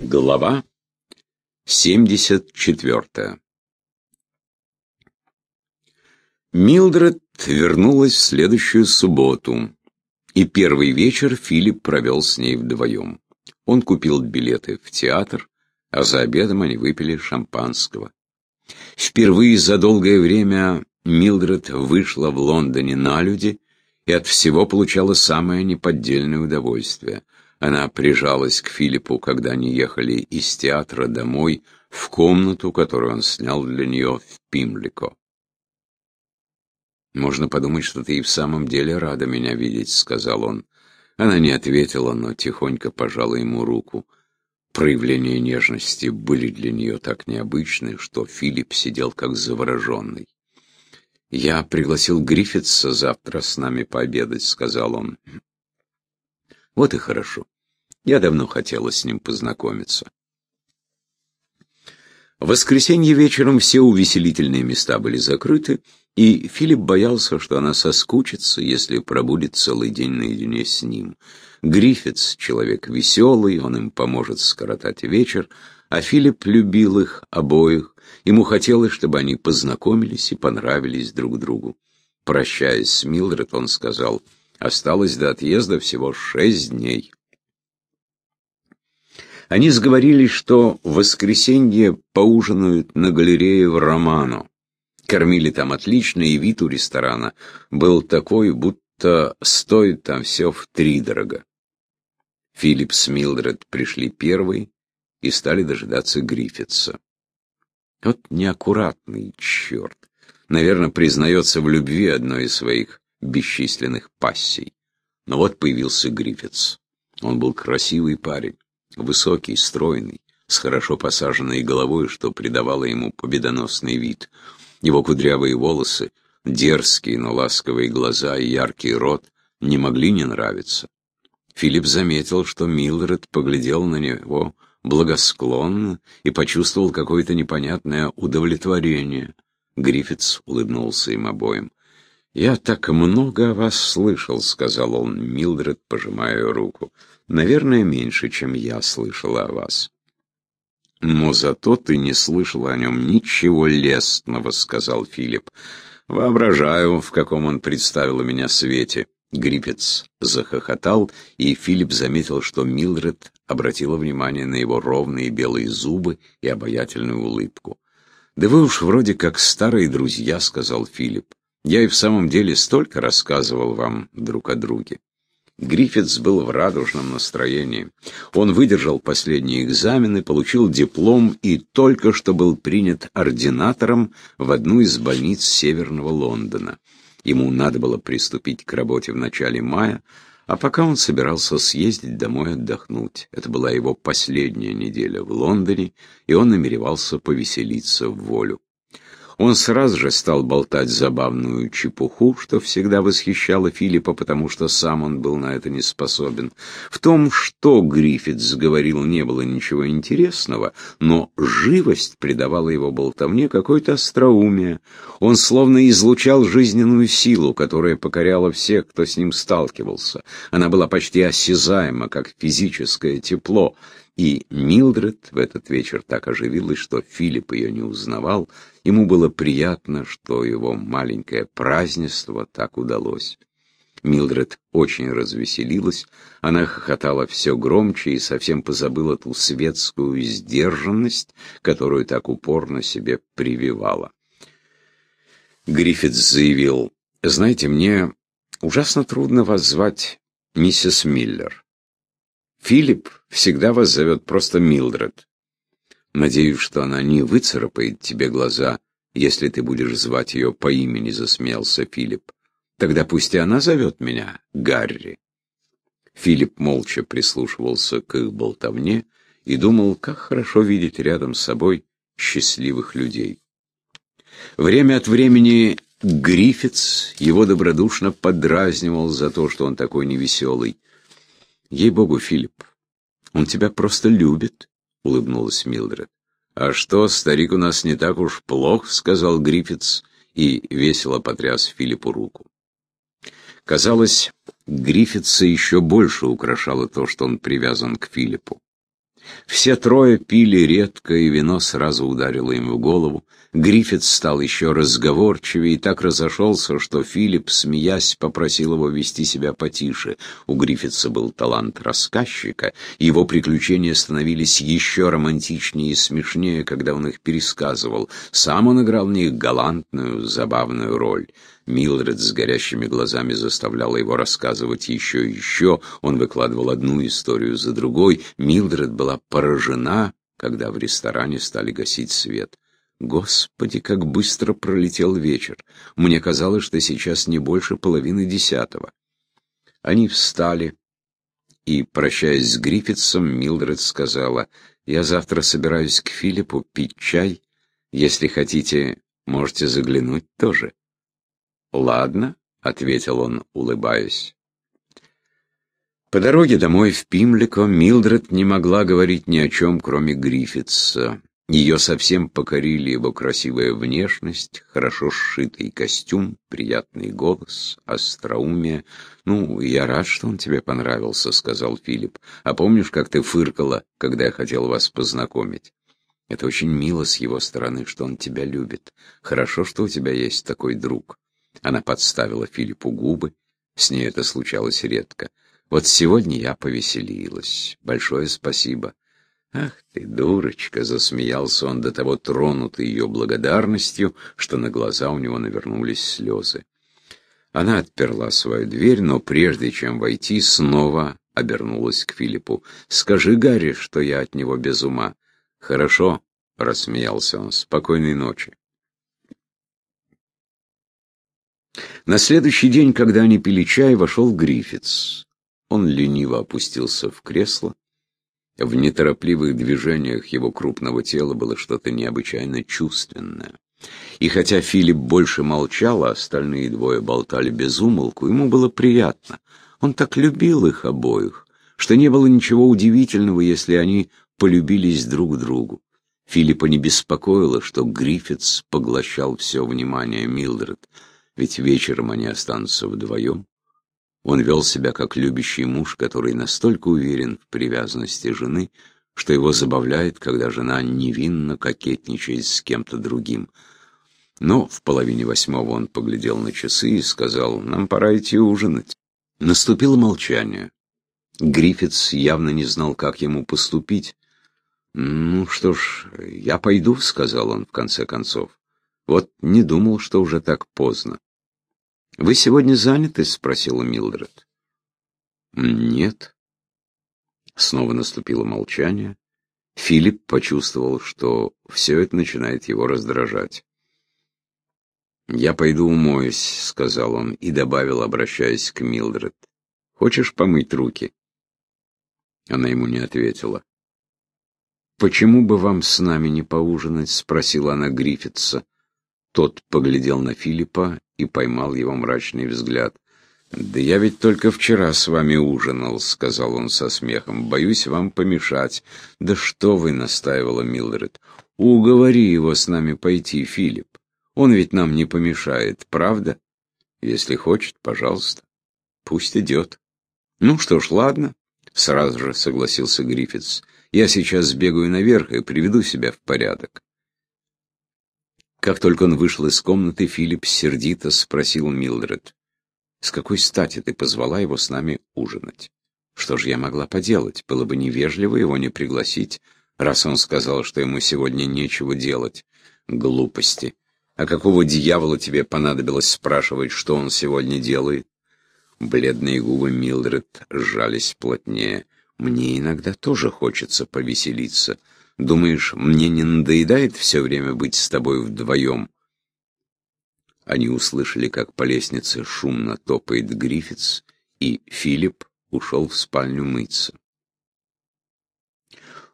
Глава 74 Милдред вернулась в следующую субботу, и первый вечер Филипп провел с ней вдвоем. Он купил билеты в театр, а за обедом они выпили шампанского. Впервые за долгое время Милдред вышла в Лондоне на люди и от всего получала самое неподдельное удовольствие — она прижалась к Филиппу, когда они ехали из театра домой, в комнату, которую он снял для нее в Пимлико. «Можно подумать, что ты и в самом деле рада меня видеть», — сказал он. Она не ответила, но тихонько пожала ему руку. Проявления нежности были для нее так необычны, что Филипп сидел как завороженный. «Я пригласил Гриффитса завтра с нами пообедать», — сказал он. Вот и хорошо. Я давно хотела с ним познакомиться. В воскресенье вечером все увеселительные места были закрыты, и Филипп боялся, что она соскучится, если пробудет целый день наедине с ним. Гриффитс — человек веселый, он им поможет скоротать вечер, а Филипп любил их обоих, ему хотелось, чтобы они познакомились и понравились друг другу. Прощаясь с Милдред, он сказал — Осталось до отъезда всего шесть дней. Они сговорились, что в воскресенье поужинают на галерее в Романо. Кормили там отлично, и вид у ресторана был такой, будто стоит там все втридорого. Филипп с Милдред пришли первые и стали дожидаться Гриффитса. Вот неаккуратный черт. Наверное, признается в любви одной из своих бесчисленных пассий. Но вот появился Гриффитс. Он был красивый парень, высокий, стройный, с хорошо посаженной головой, что придавало ему победоносный вид. Его кудрявые волосы, дерзкие, но ласковые глаза и яркий рот не могли не нравиться. Филипп заметил, что Милдред поглядел на него благосклонно и почувствовал какое-то непонятное удовлетворение. Гриффитс улыбнулся им обоим. «Я так много о вас слышал», — сказал он, Милдред, пожимая руку. «Наверное, меньше, чем я слышала о вас». «Но зато ты не слышал о нем ничего лестного», — сказал Филипп. «Воображаю, в каком он представил меня свете». Гриппец захохотал, и Филипп заметил, что Милдред обратила внимание на его ровные белые зубы и обаятельную улыбку. «Да вы уж вроде как старые друзья», — сказал Филипп. Я и в самом деле столько рассказывал вам друг о друге. Гриффитс был в радужном настроении. Он выдержал последние экзамены, получил диплом и только что был принят ординатором в одну из больниц Северного Лондона. Ему надо было приступить к работе в начале мая, а пока он собирался съездить домой отдохнуть. Это была его последняя неделя в Лондоне, и он намеревался повеселиться в волю. Он сразу же стал болтать забавную чепуху, что всегда восхищало Филиппа, потому что сам он был на это не способен. В том, что Гриффитс говорил, не было ничего интересного, но живость придавала его болтовне какое-то остроумие. Он словно излучал жизненную силу, которая покоряла всех, кто с ним сталкивался. Она была почти осязаема, как физическое тепло. И Милдред в этот вечер так оживилась, что Филипп ее не узнавал. Ему было приятно, что его маленькое празднество так удалось. Милдред очень развеселилась, она хохотала все громче и совсем позабыла ту светскую сдержанность, которую так упорно себе прививала. Гриффитс заявил, «Знаете, мне ужасно трудно вас звать миссис Миллер. Филипп всегда вас зовет просто Милдред. Надеюсь, что она не выцарапает тебе глаза, если ты будешь звать ее по имени, засмеялся Филипп. Тогда пусть и она зовет меня Гарри. Филипп молча прислушивался к их болтовне и думал, как хорошо видеть рядом с собой счастливых людей. Время от времени Гриффитс его добродушно подразнивал за то, что он такой невеселый. Ей-богу, Филипп, он тебя просто любит, улыбнулась Милдред. А что, старик у нас не так уж плох, сказал Гриффитс и весело потряс Филиппу руку. Казалось, Гриффитса еще больше украшало то, что он привязан к Филиппу. Все трое пили редко, и вино сразу ударило им в голову. Гриффит стал еще разговорчивее и так разошелся, что Филипп, смеясь, попросил его вести себя потише. У Гриффитса был талант рассказчика, его приключения становились еще романтичнее и смешнее, когда он их пересказывал. Сам он играл в них галантную, забавную роль. Милдред с горящими глазами заставляла его рассказывать еще и еще. Он выкладывал одну историю за другой. Милдред была поражена, когда в ресторане стали гасить свет. Господи, как быстро пролетел вечер. Мне казалось, что сейчас не больше половины десятого. Они встали, и, прощаясь с Гриффитсом, Милдред сказала, «Я завтра собираюсь к Филиппу пить чай. Если хотите, можете заглянуть тоже». «Ладно», — ответил он, улыбаясь. По дороге домой в Пимлико Милдред не могла говорить ни о чем, кроме Гриффитса. Ее совсем покорили его красивая внешность, хорошо сшитый костюм, приятный голос, остроумие. «Ну, я рад, что он тебе понравился», — сказал Филипп. «А помнишь, как ты фыркала, когда я хотел вас познакомить? Это очень мило с его стороны, что он тебя любит. Хорошо, что у тебя есть такой друг». Она подставила Филиппу губы. С ней это случалось редко. «Вот сегодня я повеселилась. Большое спасибо». «Ах ты, дурочка!» — засмеялся он до того тронутый ее благодарностью, что на глаза у него навернулись слезы. Она отперла свою дверь, но прежде чем войти, снова обернулась к Филиппу. «Скажи Гарри, что я от него без ума». «Хорошо», — рассмеялся он, — «спокойной ночи». На следующий день, когда они пили чай, вошел Гриффитс. Он лениво опустился в кресло, в неторопливых движениях его крупного тела было что-то необычайно чувственное. И хотя Филипп больше молчал, а остальные двое болтали без умолку, ему было приятно. Он так любил их обоих, что не было ничего удивительного, если они полюбились друг другу. Филиппа не беспокоило, что Гриффитс поглощал все внимание Милдред, ведь вечером они останутся вдвоем. Он вел себя как любящий муж, который настолько уверен в привязанности жены, что его забавляет, когда жена невинно кокетничает с кем-то другим. Но в половине восьмого он поглядел на часы и сказал, «Нам пора идти ужинать». Наступило молчание. Гриффитс явно не знал, как ему поступить. «Ну что ж, я пойду», — сказал он в конце концов. «Вот не думал, что уже так поздно». «Вы сегодня заняты?» — спросила Милдред. «Нет». Снова наступило молчание. Филипп почувствовал, что все это начинает его раздражать. «Я пойду умоюсь», — сказал он и добавил, обращаясь к Милдред. «Хочешь помыть руки?» Она ему не ответила. «Почему бы вам с нами не поужинать?» — спросила она Гриффитса. Тот поглядел на Филиппа и поймал его мрачный взгляд. «Да я ведь только вчера с вами ужинал», — сказал он со смехом. «Боюсь вам помешать». «Да что вы», — настаивала Милдред. «Уговори его с нами пойти, Филипп. Он ведь нам не помешает, правда? Если хочет, пожалуйста. Пусть идет». «Ну что ж, ладно», — сразу же согласился Гриффитс. «Я сейчас сбегаю наверх и приведу себя в порядок». Как только он вышел из комнаты, Филипп сердито спросил Милдред. «С какой стати ты позвала его с нами ужинать? Что же я могла поделать? Было бы невежливо его не пригласить, раз он сказал, что ему сегодня нечего делать. Глупости. А какого дьявола тебе понадобилось спрашивать, что он сегодня делает?» Бледные губы Милдред сжались плотнее. «Мне иногда тоже хочется повеселиться». Думаешь, мне не надоедает все время быть с тобой вдвоем?» Они услышали, как по лестнице шумно топает Гриффитс, и Филипп ушел в спальню мыться.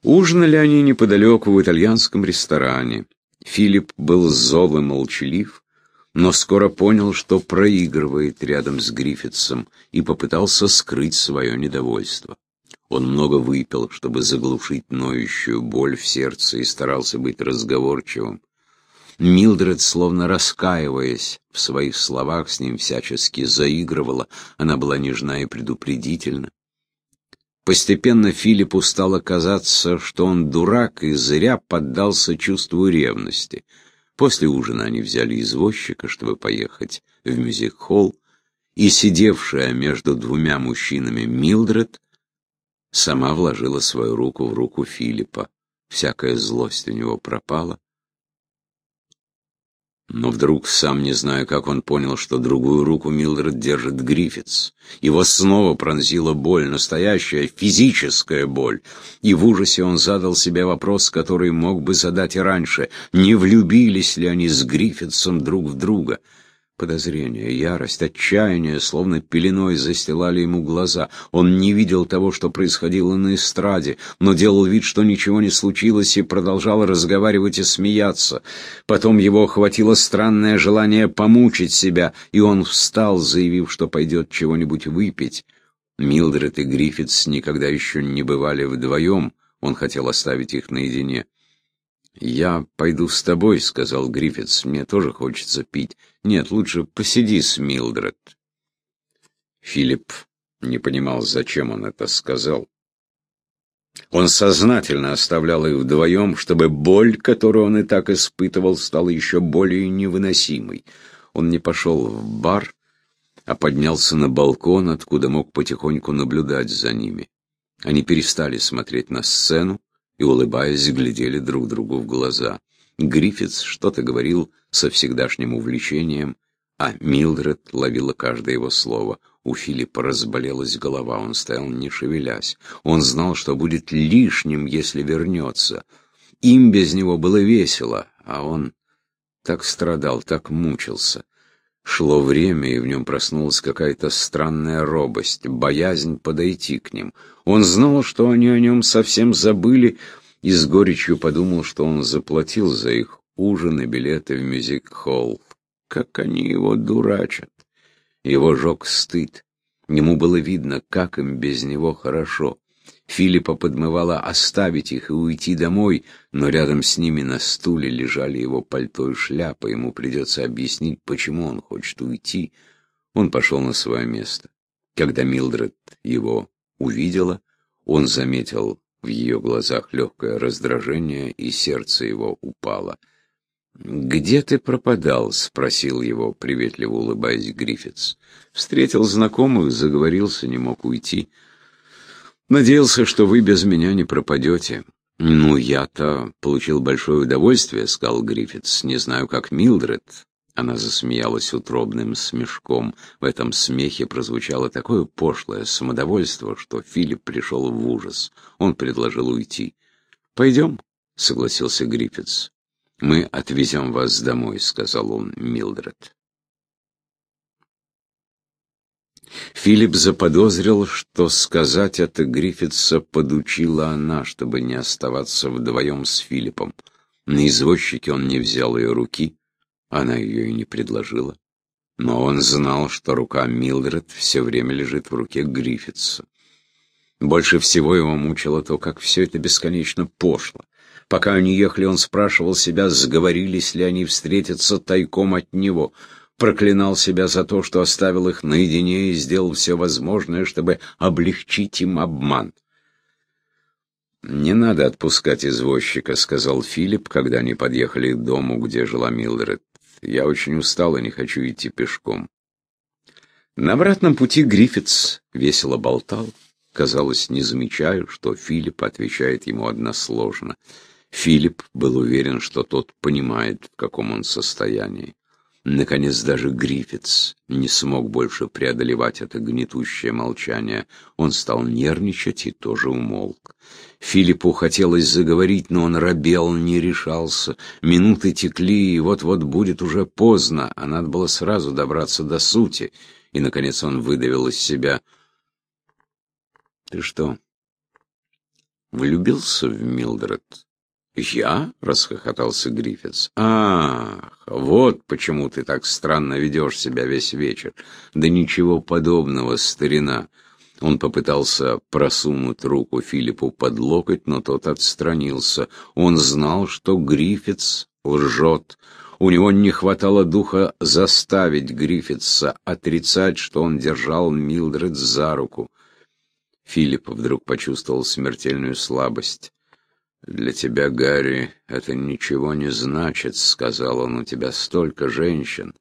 Ужинали они неподалеку в итальянском ресторане. Филипп был зол и молчалив, но скоро понял, что проигрывает рядом с Гриффитсом, и попытался скрыть свое недовольство. Он много выпил, чтобы заглушить ноющую боль в сердце, и старался быть разговорчивым. Милдред, словно раскаиваясь в своих словах, с ним всячески заигрывала. Она была нежна и предупредительна. Постепенно Филиппу стало казаться, что он дурак и зря поддался чувству ревности. После ужина они взяли извозчика, чтобы поехать в мюзик-холл, и сидевшая между двумя мужчинами Милдред сама вложила свою руку в руку Филиппа. Всякая злость у него пропала, но вдруг, сам не зная, как он понял, что другую руку Милдред держит Гриффитс. Его снова пронзила боль, настоящая физическая боль. И в ужасе он задал себе вопрос, который мог бы задать и раньше. Не влюбились ли они с Гриффитсом друг в друга? Подозрение, ярость, отчаяние, словно пеленой застилали ему глаза. Он не видел того, что происходило на эстраде, но делал вид, что ничего не случилось, и продолжал разговаривать и смеяться. Потом его охватило странное желание помучить себя, и он встал, заявив, что пойдет чего-нибудь выпить. Милдред и Гриффитс никогда еще не бывали вдвоем, он хотел оставить их наедине. «Я пойду с тобой», — сказал Гриффитс. «Мне тоже хочется пить. Нет, лучше посиди с Милдред». Филипп не понимал, зачем он это сказал. Он сознательно оставлял их вдвоем, чтобы боль, которую он и так испытывал, стала еще более невыносимой. Он не пошел в бар, а поднялся на балкон, откуда мог потихоньку наблюдать за ними. Они перестали смотреть на сцену, и, улыбаясь, глядели друг другу в глаза. Гриффитс что-то говорил со всегдашним увлечением, а Милдред ловила каждое его слово. У Филиппа разболелась голова, он стоял не шевелясь. Он знал, что будет лишним, если вернется. Им без него было весело, а он так страдал, так мучился. Шло время, и в нем проснулась какая-то странная робость, боязнь подойти к ним. Он знал, что они о нем совсем забыли, и с горечью подумал, что он заплатил за их ужин и билеты в мюзик-холл. Как они его дурачат! Его жег стыд. Ему было видно, как им без него хорошо. Филиппа подмывала оставить их и уйти домой, но рядом с ними на стуле лежали его пальто и шляпа. Ему придется объяснить, почему он хочет уйти. Он пошел на свое место. Когда Милдред его увидела, он заметил в ее глазах легкое раздражение, и сердце его упало. «Где ты пропадал?» — спросил его, приветливо улыбаясь Гриффитс. «Встретил знакомых, заговорился, не мог уйти». Надеялся, что вы без меня не пропадете. Ну, я-то получил большое удовольствие, сказал Гриффитс. Не знаю, как Милдред. Она засмеялась утробным смешком. В этом смехе прозвучало такое пошлое самодовольство, что Филипп пришел в ужас. Он предложил уйти. «Пойдем», — согласился Гриффитс. «Мы отвезем вас домой», — сказал он Милдред. Филипп заподозрил, что сказать это Гриффитса подучила она, чтобы не оставаться вдвоем с Филиппом. На извозчике он не взял ее руки, она ее и не предложила. Но он знал, что рука Милдред все время лежит в руке Гриффитса. Больше всего его мучило то, как все это бесконечно пошло. Пока они ехали, он спрашивал себя, сговорились ли они встретиться тайком от него — проклинал себя за то, что оставил их наедине и сделал все возможное, чтобы облегчить им обман. «Не надо отпускать извозчика», — сказал Филипп, когда они подъехали к дому, где жила Милдред. «Я очень устал и не хочу идти пешком». На обратном пути Гриффитс весело болтал, казалось, не замечая, что Филипп отвечает ему односложно. Филипп был уверен, что тот понимает, в каком он состоянии. Наконец даже Гриффитс не смог больше преодолевать это гнетущее молчание. Он стал нервничать и тоже умолк. Филиппу хотелось заговорить, но он робел, не решался. Минуты текли, и вот-вот будет уже поздно, а надо было сразу добраться до сути. И, наконец, он выдавил из себя. «Ты что, влюбился в Милдред?» «Я?» — расхохотался Гриффитс. «Ах, вот почему ты так странно ведешь себя весь вечер. Да ничего подобного, старина». Он попытался просунуть руку Филиппу под локоть, но тот отстранился. Он знал, что Гриффитс лжет. У него не хватало духа заставить Гриффитса отрицать, что он держал Милдред за руку. Филипп вдруг почувствовал смертельную слабость. «Для тебя, Гарри, это ничего не значит», — сказал он, — «у тебя столько женщин».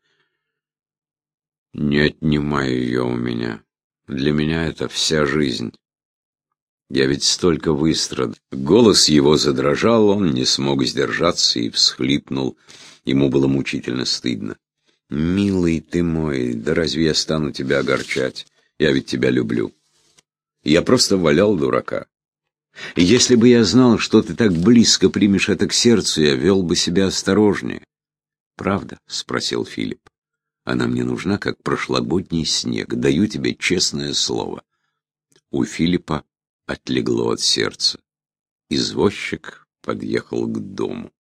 «Не отнимай ее у меня. Для меня это вся жизнь. Я ведь столько выстрад». Голос его задрожал, он не смог сдержаться и всхлипнул. Ему было мучительно стыдно. «Милый ты мой, да разве я стану тебя огорчать? Я ведь тебя люблю». Я просто валял дурака. Если бы я знал, что ты так близко примешь это к сердцу, я вел бы себя осторожнее. «Правда?» — спросил Филипп. «Она мне нужна, как прошлогодний снег. Даю тебе честное слово». У Филиппа отлегло от сердца. Извозчик подъехал к дому.